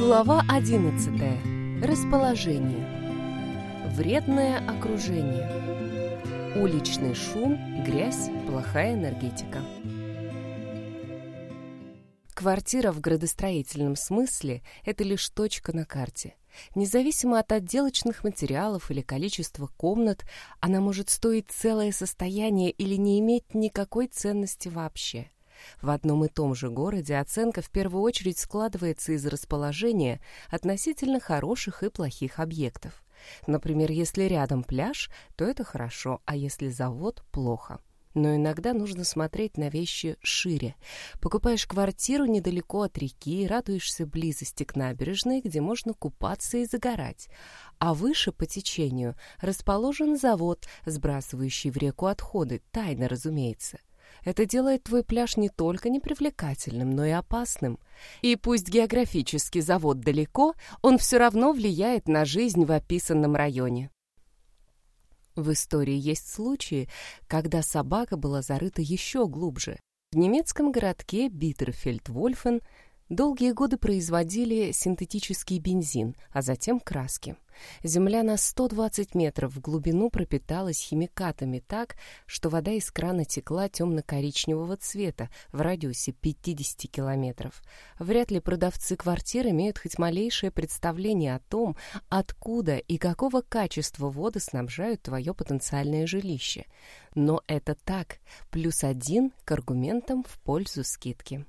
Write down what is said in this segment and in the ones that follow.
Глава 11. Расположение. Вредное окружение. Уличный шум, грязь, плохая энергетика. Квартира в градостроительном смысле – это лишь точка на карте. Независимо от отделочных материалов или количества комнат, она может стоить целое состояние или не иметь никакой ценности вообще – в одном и том же городе оценка в первую очередь складывается из расположения относительно хороших и плохих объектов. Например, если рядом пляж, то это хорошо, а если завод – плохо. Но иногда нужно смотреть на вещи шире. Покупаешь квартиру недалеко от реки, радуешься близости к набережной, где можно купаться и загорать. А выше по течению расположен завод, сбрасывающий в реку отходы, тайно, разумеется. Это делает твой пляж не только непривлекательным, но и опасным. И пусть географически завод далеко, он все равно влияет на жизнь в описанном районе. В истории есть случаи, когда собака была зарыта еще глубже. В немецком городке Биттерфельд-Вольфен Долгие годы производили синтетический бензин, а затем краски. Земля на 120 метров в глубину пропиталась химикатами так, что вода из крана текла темно-коричневого цвета в радиусе 50 километров. Вряд ли продавцы квартир имеют хоть малейшее представление о том, откуда и какого качества воды снабжают твое потенциальное жилище. Но это так, плюс один к аргументам в пользу скидки.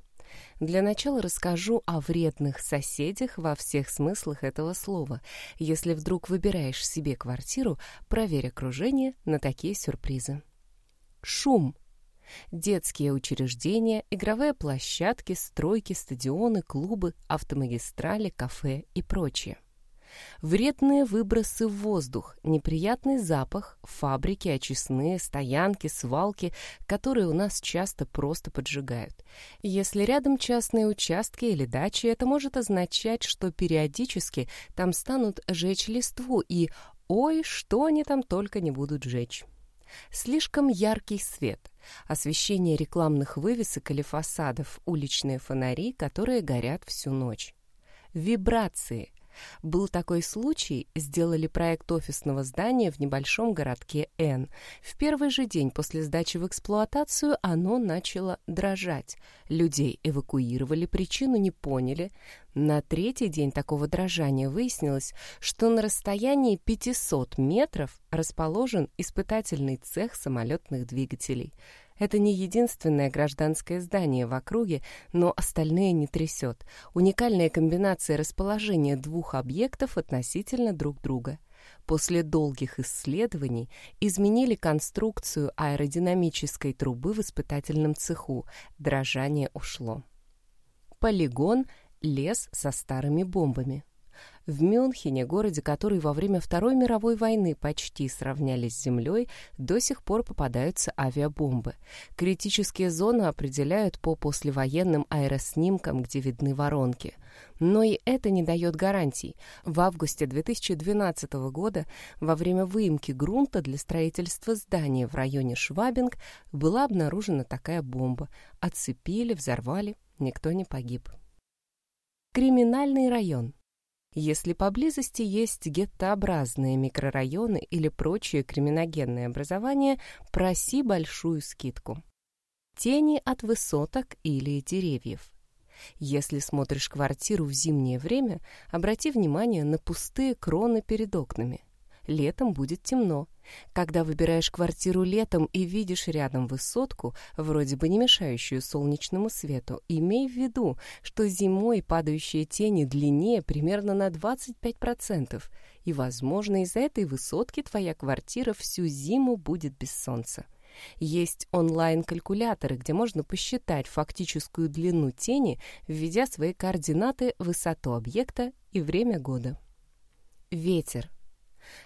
Для начала расскажу о вредных соседях во всех смыслах этого слова. Если вдруг выбираешь себе квартиру, проверь окружение на такие сюрпризы. Шум. Детские учреждения, игровые площадки, стройки, стадионы, клубы, автомагистрали, кафе и прочее. Вредные выбросы в воздух, неприятный запах, фабрики, очистные, стоянки, свалки, которые у нас часто просто поджигают. Если рядом частные участки или дачи, это может означать, что периодически там станут жечь листву и «Ой, что они там только не будут жечь». Слишком яркий свет, освещение рекламных вывесок или фасадов, уличные фонари, которые горят всю ночь. Вибрации – был такой случай, сделали проект офисного здания в небольшом городке Н. В первый же день после сдачи в эксплуатацию оно начало дрожать. Людей эвакуировали, причину не поняли. На третий день такого дрожания выяснилось, что на расстоянии 500 метров расположен испытательный цех самолетных двигателей – это не единственное гражданское здание в округе, но остальные не трясет. Уникальная комбинация расположения двух объектов относительно друг друга. После долгих исследований изменили конструкцию аэродинамической трубы в испытательном цеху. Дрожание ушло. Полигон — лес со старыми бомбами. В Мюнхене, городе, который во время Второй мировой войны почти сравнялись с землей, до сих пор попадаются авиабомбы. Критические зоны определяют по послевоенным аэроснимкам, где видны воронки. Но и это не дает гарантий. В августе 2012 года во время выемки грунта для строительства здания в районе Швабинг была обнаружена такая бомба. Отцепили, взорвали, никто не погиб. Криминальный район – если поблизости есть геттообразные микрорайоны или прочие криминогенные образования, проси большую скидку. Тени от высоток или деревьев. Если смотришь квартиру в зимнее время, обрати внимание на пустые кроны перед окнами. Летом будет темно, когда выбираешь квартиру летом и видишь рядом высотку, вроде бы не мешающую солнечному свету, имей в виду, что зимой падающие тени длиннее примерно на 25%, и, возможно, из-за этой высотки твоя квартира всю зиму будет без солнца. Есть онлайн-калькуляторы, где можно посчитать фактическую длину тени, введя свои координаты, высоту объекта и время года. Ветер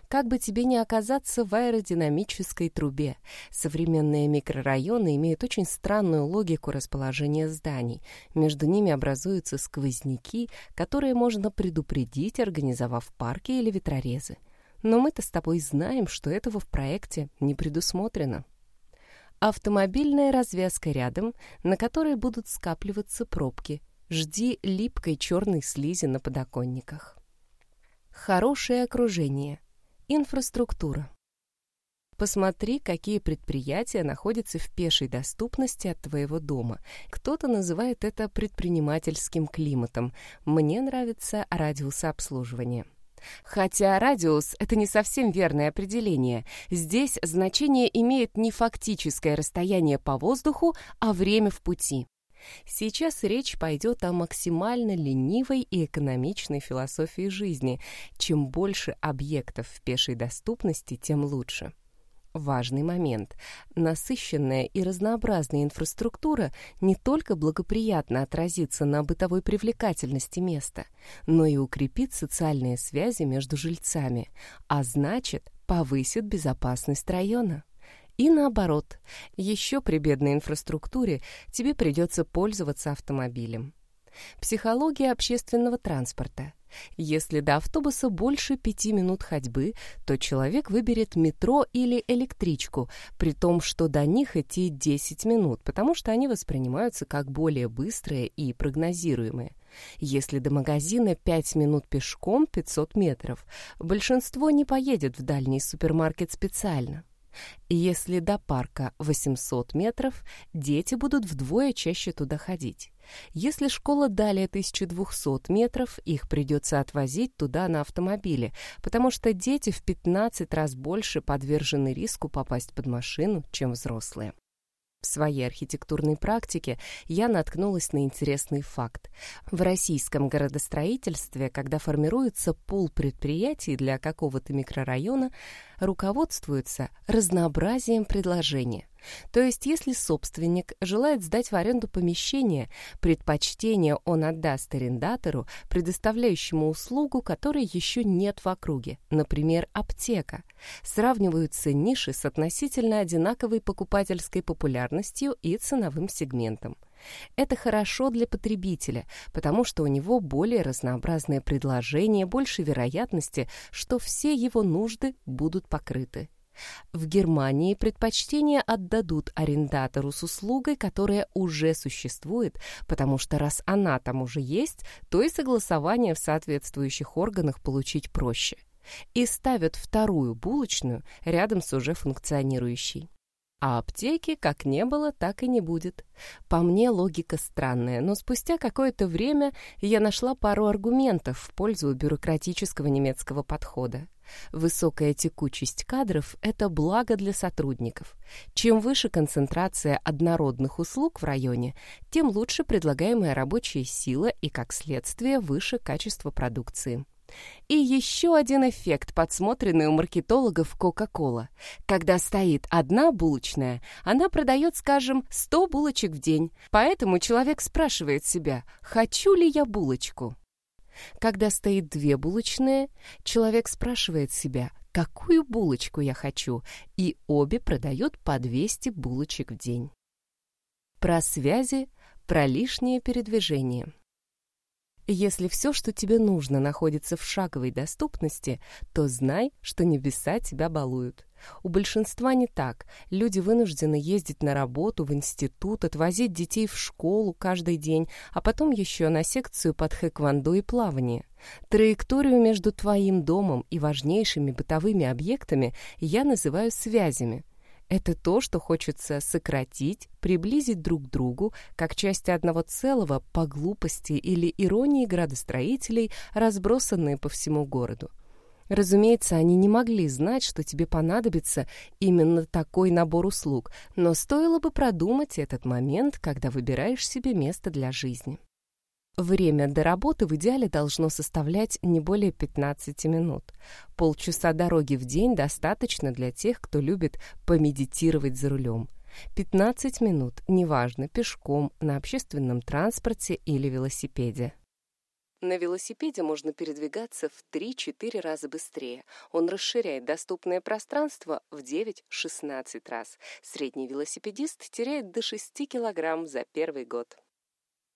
как бы тебе ни оказаться в аэродинамической трубе, современные микрорайоны имеют очень странную логику расположения зданий. Между ними образуются сквозняки, которые можно предупредить, организовав парки или ветрорезы. Но мы-то с тобой знаем, что этого в проекте не предусмотрено. Автомобильная развязка рядом, на которой будут скапливаться пробки. Жди липкой черной слизи на подоконниках. Хорошее окружение. Инфраструктура. Посмотри, какие предприятия находятся в пешей доступности от твоего дома. Кто-то называет это предпринимательским климатом. Мне нравится радиус обслуживания. Хотя радиус — это не совсем верное определение. Здесь значение имеет не фактическое расстояние по воздуху, а время в пути. Сейчас речь пойдет о максимально ленивой и экономичной философии жизни. Чем больше объектов в пешей доступности, тем лучше. Важный момент. Насыщенная и разнообразная инфраструктура не только благоприятно отразится на бытовой привлекательности места, но и укрепит социальные связи между жильцами, а значит, повысит безопасность района. И наоборот, еще при бедной инфраструктуре тебе придется пользоваться автомобилем. Психология общественного транспорта. Если до автобуса больше пяти минут ходьбы, то человек выберет метро или электричку, при том, что до них идти 10 минут, потому что они воспринимаются как более быстрые и прогнозируемые. Если до магазина 5 минут пешком 500 метров, большинство не поедет в дальний супермаркет специально. Если до парка 800 метров, дети будут вдвое чаще туда ходить. Если школа далее 1200 метров, их придется отвозить туда на автомобиле, потому что дети в 15 раз больше подвержены риску попасть под машину, чем взрослые. В своей архитектурной практике я наткнулась на интересный факт. В российском городостроительстве, когда формируется пул предприятий для какого-то микрорайона, руководствуется разнообразием предложения. То есть, если собственник желает сдать в аренду помещение, предпочтение он отдаст арендатору, предоставляющему услугу, которой еще нет в округе, например, аптека. Сравниваются ниши с относительно одинаковой покупательской популярностью и ценовым сегментом. Это хорошо для потребителя, потому что у него более разнообразное предложение, больше вероятности, что все его нужды будут покрыты. В Германии предпочтение отдадут арендатору с услугой, которая уже существует, потому что раз она там уже есть, то и согласование в соответствующих органах получить проще. И ставят вторую булочную рядом с уже функционирующей. А аптеки как не было, так и не будет. По мне логика странная, но спустя какое-то время я нашла пару аргументов в пользу бюрократического немецкого подхода. Высокая текучесть кадров – это благо для сотрудников. Чем выше концентрация однородных услуг в районе, тем лучше предлагаемая рабочая сила и, как следствие, выше качество продукции. И еще один эффект, подсмотренный у маркетологов Coca-Cola. Когда стоит одна булочная, она продает, скажем, 100 булочек в день. Поэтому человек спрашивает себя, хочу ли я булочку? Когда стоит две булочные, человек спрашивает себя, какую булочку я хочу, и обе продают по 200 булочек в день. Про связи, про лишнее передвижение. Если все, что тебе нужно, находится в шаговой доступности, то знай, что небеса тебя балуют. У большинства не так. Люди вынуждены ездить на работу, в институт, отвозить детей в школу каждый день, а потом еще на секцию под хэквондо и плавание. Траекторию между твоим домом и важнейшими бытовыми объектами я называю связями – это то, что хочется сократить, приблизить друг к другу, как части одного целого по глупости или иронии градостроителей, разбросанные по всему городу. Разумеется, они не могли знать, что тебе понадобится именно такой набор услуг, но стоило бы продумать этот момент, когда выбираешь себе место для жизни. Время до работы в идеале должно составлять не более 15 минут. Полчаса дороги в день достаточно для тех, кто любит помедитировать за рулем. 15 минут, неважно, пешком, на общественном транспорте или велосипеде. На велосипеде можно передвигаться в 3-4 раза быстрее. Он расширяет доступное пространство в 9-16 раз. Средний велосипедист теряет до 6 килограмм за первый год.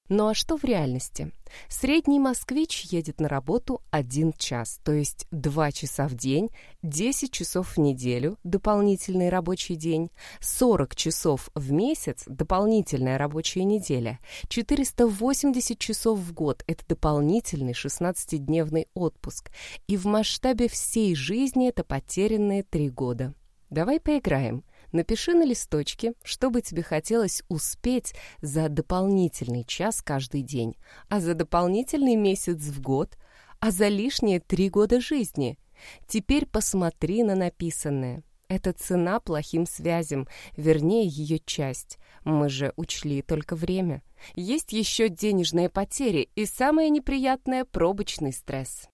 Ну а что в реальности? Средний москвич едет на работу 1 час, то есть 2 часа в день, 10 часов в неделю, дополнительный рабочий день, 40 часов в месяц, дополнительная рабочая неделя, 480 часов в год – это дополнительный 16-дневный отпуск, и в масштабе всей жизни это потерянные 3 года. Давай поиграем. Напиши на листочке, что бы тебе хотелось успеть за дополнительный час каждый день, а за дополнительный месяц в год, а за лишние три года жизни. Теперь посмотри на написанное. Это цена плохим связям, вернее, ее часть. Мы же учли только время. Есть еще денежные потери и самое неприятное – пробочный стресс.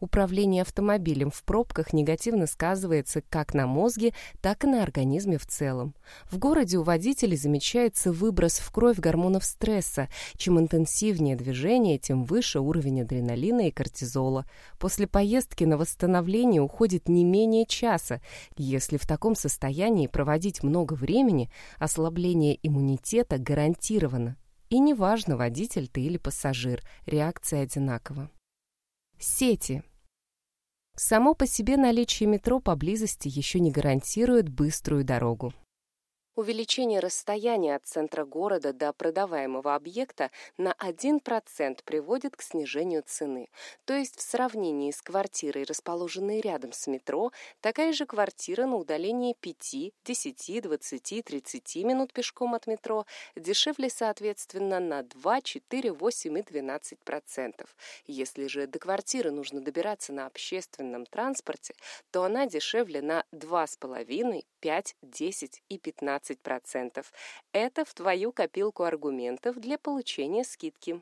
Управление автомобилем в пробках негативно сказывается как на мозге, так и на организме в целом. В городе у водителей замечается выброс в кровь гормонов стресса. Чем интенсивнее движение, тем выше уровень адреналина и кортизола. После поездки на восстановление уходит не менее часа. Если в таком состоянии проводить много времени, ослабление иммунитета гарантировано. И неважно, водитель ты или пассажир, реакция одинакова. Сети. Само по себе наличие метро поблизости еще не гарантирует быструю дорогу. Увеличение расстояния от центра города до продаваемого объекта на 1% приводит к снижению цены. То есть в сравнении с квартирой, расположенной рядом с метро, такая же квартира на удалении 5, 10, 20, 30 минут пешком от метро дешевле, соответственно, на 2, 4, 8 и 12%. Если же до квартиры нужно добираться на общественном транспорте, то она дешевле на 2,5, 5, 10 и 15%. Это в твою копилку аргументов для получения скидки.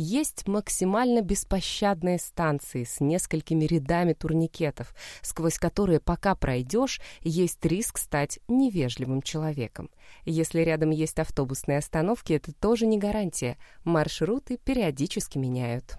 Есть максимально беспощадные станции с несколькими рядами турникетов, сквозь которые, пока пройдешь, есть риск стать невежливым человеком. Если рядом есть автобусные остановки, это тоже не гарантия. Маршруты периодически меняют.